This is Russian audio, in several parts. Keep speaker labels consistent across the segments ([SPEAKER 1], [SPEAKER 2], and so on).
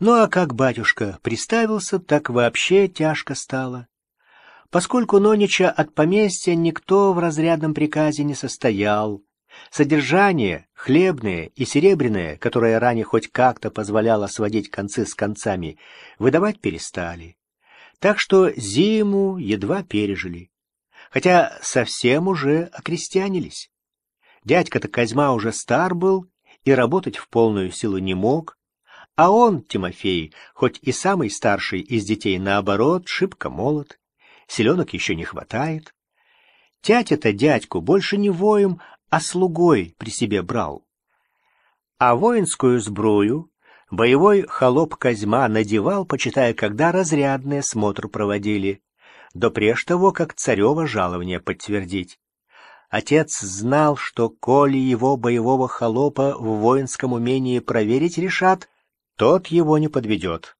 [SPEAKER 1] Ну а как батюшка приставился, так вообще тяжко стало. Поскольку Нонича от поместья никто в разрядном приказе не состоял, содержание, хлебное и серебряное, которое ранее хоть как-то позволяло сводить концы с концами, выдавать перестали. Так что зиму едва пережили. Хотя совсем уже окрестьянились. Дядька-то Козьма уже стар был и работать в полную силу не мог, а он, Тимофей, хоть и самый старший из детей, наоборот, шибко молод, селенок еще не хватает. Тятя-то дядьку больше не воем, а слугой при себе брал. А воинскую сбрую боевой холоп Козьма надевал, почитая, когда разрядные смотр проводили, до преж того, как царева жалование подтвердить. Отец знал, что коли его боевого холопа в воинском умении проверить решат, тот его не подведет.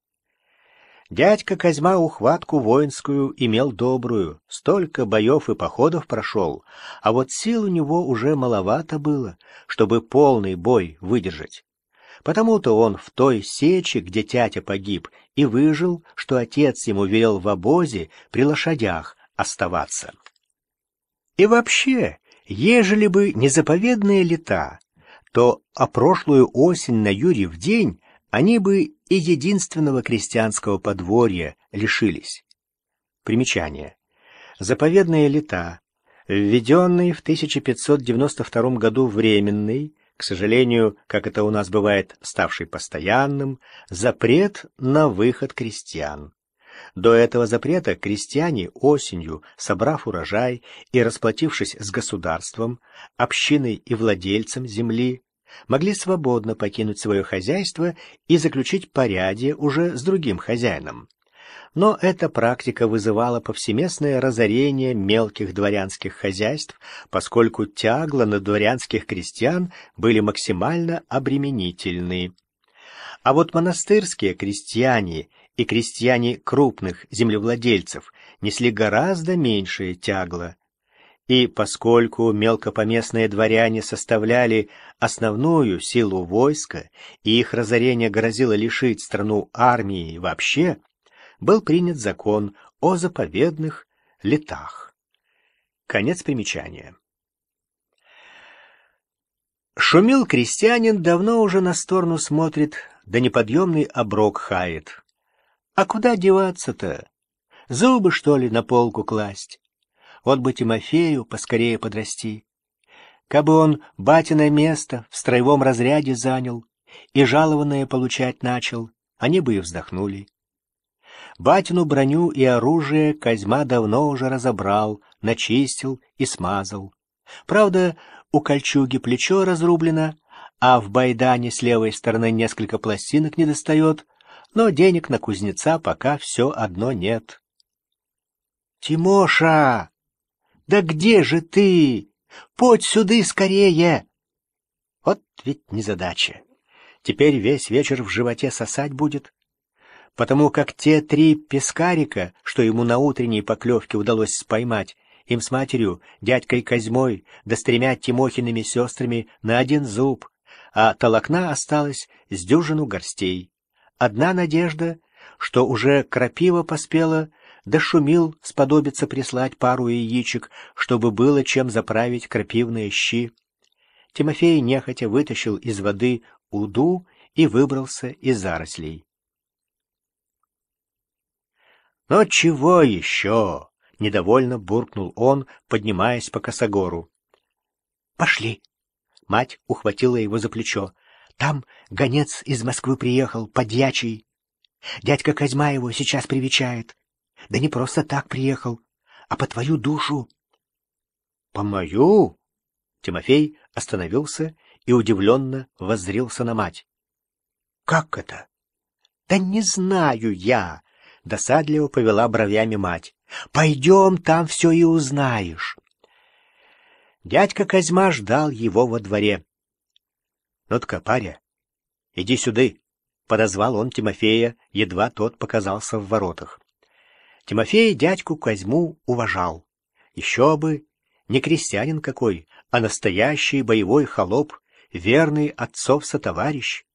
[SPEAKER 1] Дядька Козьма ухватку воинскую имел добрую, столько боев и походов прошел, а вот сил у него уже маловато было, чтобы полный бой выдержать. Потому-то он в той сече, где тятя погиб, и выжил, что отец ему велел в обозе при лошадях оставаться. И вообще, ежели бы не заповедные лета, то о прошлую осень на Юрьев день они бы и единственного крестьянского подворья лишились. Примечание. Заповедные лета, введенный в 1592 году временный, к сожалению, как это у нас бывает, ставший постоянным, запрет на выход крестьян. До этого запрета крестьяне осенью, собрав урожай и расплатившись с государством, общиной и владельцем земли, могли свободно покинуть свое хозяйство и заключить порядие уже с другим хозяином. Но эта практика вызывала повсеместное разорение мелких дворянских хозяйств, поскольку тягла на дворянских крестьян были максимально обременительны. А вот монастырские крестьяне и крестьяне крупных землевладельцев несли гораздо меньшее тягло, и поскольку мелкопоместные дворяне составляли основную силу войска, и их разорение грозило лишить страну армии вообще, был принят закон о заповедных летах. Конец примечания. Шумил крестьянин, давно уже на сторону смотрит, да неподъемный оброк хает. А куда деваться-то? Зубы, что ли, на полку класть? Вот бы Тимофею поскорее подрасти. Кабы он батиное место в строевом разряде занял и жалованное получать начал, они бы и вздохнули. Батину броню и оружие Козьма давно уже разобрал, начистил и смазал. Правда, у кольчуги плечо разрублено, а в байдане с левой стороны несколько пластинок недостает, но денег на кузнеца пока все одно нет. «Тимоша!» Да где же ты? Подь сюды скорее! Вот ведь незадача. Теперь весь вечер в животе сосать будет. Потому как те три пескарика, что ему на утренней поклевке удалось споймать, им с матерью, дядькой Козьмой, да с тремя Тимохиными сестрами на один зуб, а толокна осталось с дюжину горстей. Одна надежда, что уже крапива поспела, дошумил сподобиться прислать пару яичек, чтобы было чем заправить крапивные щи. Тимофей нехотя вытащил из воды уду и выбрался из зарослей. «Но чего еще?» — недовольно буркнул он, поднимаясь по косогору. «Пошли!» — мать ухватила его за плечо. «Там гонец из Москвы приехал, подьячий. Дядька Козьма его сейчас привечает. Да не просто так приехал, а по твою душу. — По мою? Тимофей остановился и удивленно воззрился на мать. — Как это? — Да не знаю я, — досадливо повела бровями мать. — Пойдем, там все и узнаешь. Дядька Козьма ждал его во дворе. — Ну-ка, паря, иди сюда, — подозвал он Тимофея, едва тот показался в воротах. Тимофей дядьку Козьму уважал. Еще бы, не крестьянин какой, а настоящий боевой холоп, верный отцов сотоварищ.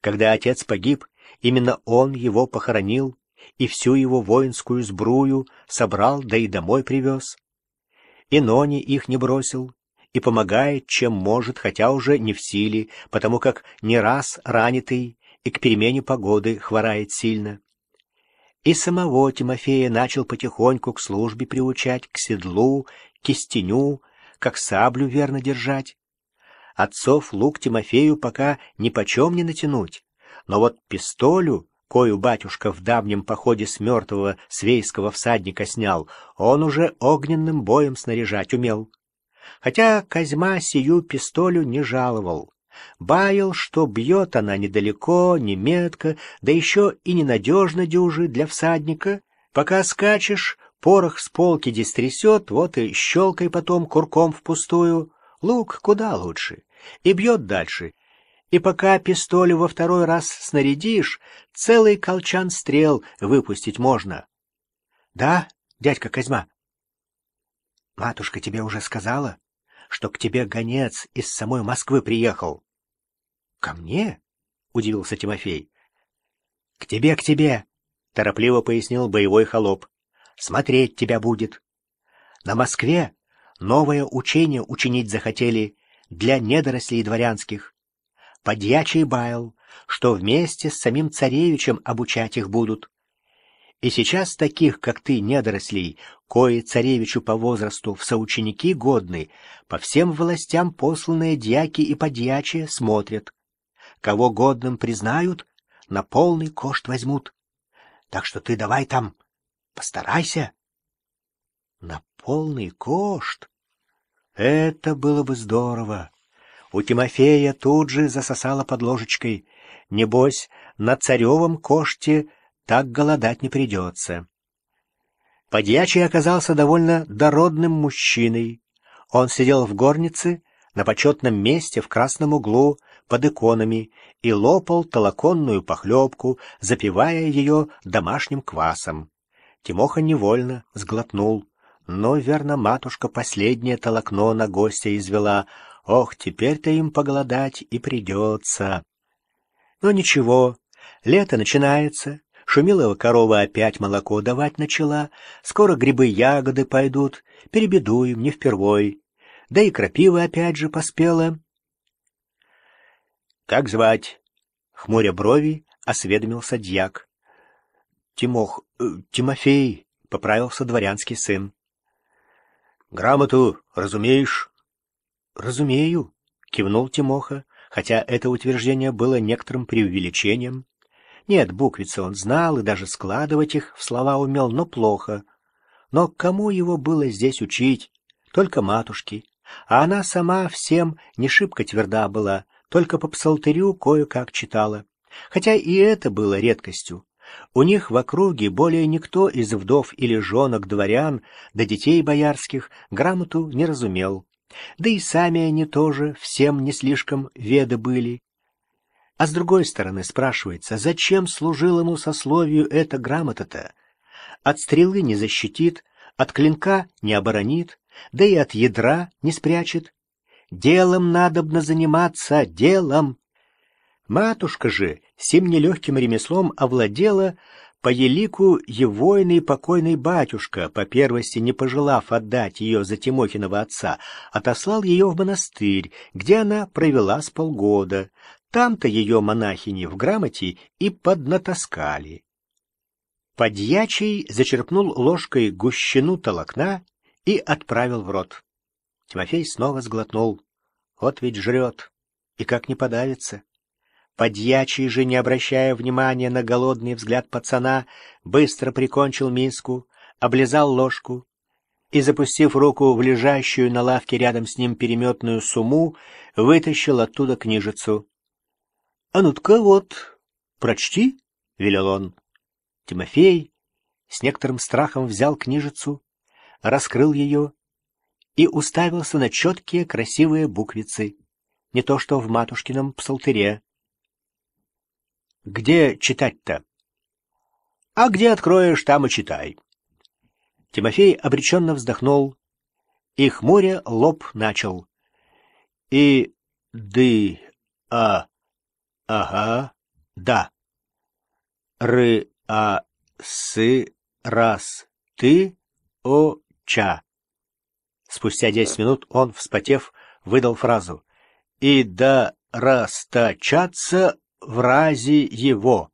[SPEAKER 1] Когда отец погиб, Именно он его похоронил и всю его воинскую сбрую собрал, да и домой привез. И Нони их не бросил, и помогает, чем может, хотя уже не в силе, потому как не раз ранитый и к перемене погоды хворает сильно. И самого Тимофея начал потихоньку к службе приучать, к седлу, кистеню, как саблю верно держать. Отцов лук Тимофею пока ни почем не натянуть, но вот пистолю, кою батюшка в давнем походе с мертвого свейского всадника снял, он уже огненным боем снаряжать умел. Хотя Козьма сию пистолю не жаловал. Баял, что бьет она недалеко, не метко, да еще и ненадежно дюжи для всадника. Пока скачешь, порох с полки дистрясет, вот и щелкай потом курком впустую. Лук куда лучше. И бьет дальше. И пока пистолю во второй раз снарядишь, целый колчан стрел выпустить можно. — Да, дядька Козьма? — Матушка тебе уже сказала, что к тебе гонец из самой Москвы приехал. — Ко мне? — удивился Тимофей. — К тебе, к тебе, — торопливо пояснил боевой холоп. — Смотреть тебя будет. На Москве новое учение учинить захотели для недорослей дворянских. Подьячий баял, что вместе с самим царевичем обучать их будут. И сейчас таких, как ты, недорослей, кои царевичу по возрасту в соученики годны, по всем властям посланные дьяки и подьячие смотрят. Кого годным признают, на полный кошт возьмут. Так что ты давай там постарайся. На полный кошт? Это было бы здорово. У Тимофея тут же засосало под ложечкой. Небось, на царевом коште так голодать не придется. Подьячий оказался довольно дородным мужчиной. Он сидел в горнице, на почетном месте в красном углу, под иконами и лопал толоконную похлебку, запивая ее домашним квасом. Тимоха невольно сглотнул. Но, верно, матушка последнее толокно на гостя извела. Ох, теперь-то им поголодать и придется. Но ничего, лето начинается, шумилова корова опять молоко давать начала, скоро грибы-ягоды пойдут, перебедуем, не впервой. Да и крапива опять же поспела. «Как звать?» — хмуря брови, осведомился дьяк. «Тимох... Э, Тимофей», — поправился дворянский сын. «Грамоту разумеешь?» «Разумею», — кивнул Тимоха, хотя это утверждение было некоторым преувеличением. Нет, буквицы он знал и даже складывать их в слова умел, но плохо. Но кому его было здесь учить? Только матушке. А она сама всем не шибко тверда была, только по псалтырю кое-как читала. Хотя и это было редкостью. У них в округе более никто из вдов или женок дворян, да детей боярских, грамоту не разумел. Да и сами они тоже всем не слишком веды были. А с другой стороны спрашивается, зачем служил ему сословию эта грамота-то? От стрелы не защитит, от клинка не оборонит, да и от ядра не спрячет. Делом надобно заниматься, делом. Матушка же сим нелегким ремеслом овладела по елику егойный покойный батюшка, по первости не пожелав отдать ее за Тимохиного отца, отослал ее в монастырь, где она провела с полгода. Там-то ее монахини в грамоте и поднатаскали. Подьячий зачерпнул ложкой гущину толокна и отправил в рот. Тимофей снова сглотнул. Вот ведь жрет. И как не подавится. Подьячий же, не обращая внимания на голодный взгляд пацана, быстро прикончил миску, облизал ложку и, запустив руку в лежащую на лавке рядом с ним переметную сумму, вытащил оттуда книжицу. — А ну-ка вот, прочти, — велел он. Тимофей с некоторым страхом взял книжицу, раскрыл ее и уставился на четкие красивые буквицы, не то что в матушкином псалтыре. «Где читать-то?» «А где откроешь, там и читай». Тимофей обреченно вздохнул и, хмуря, лоб начал. «И... ды... а... ага... да...» ры а сы раз ты о ча. Спустя десять минут он, вспотев, выдал фразу «И да расточаться в разе его».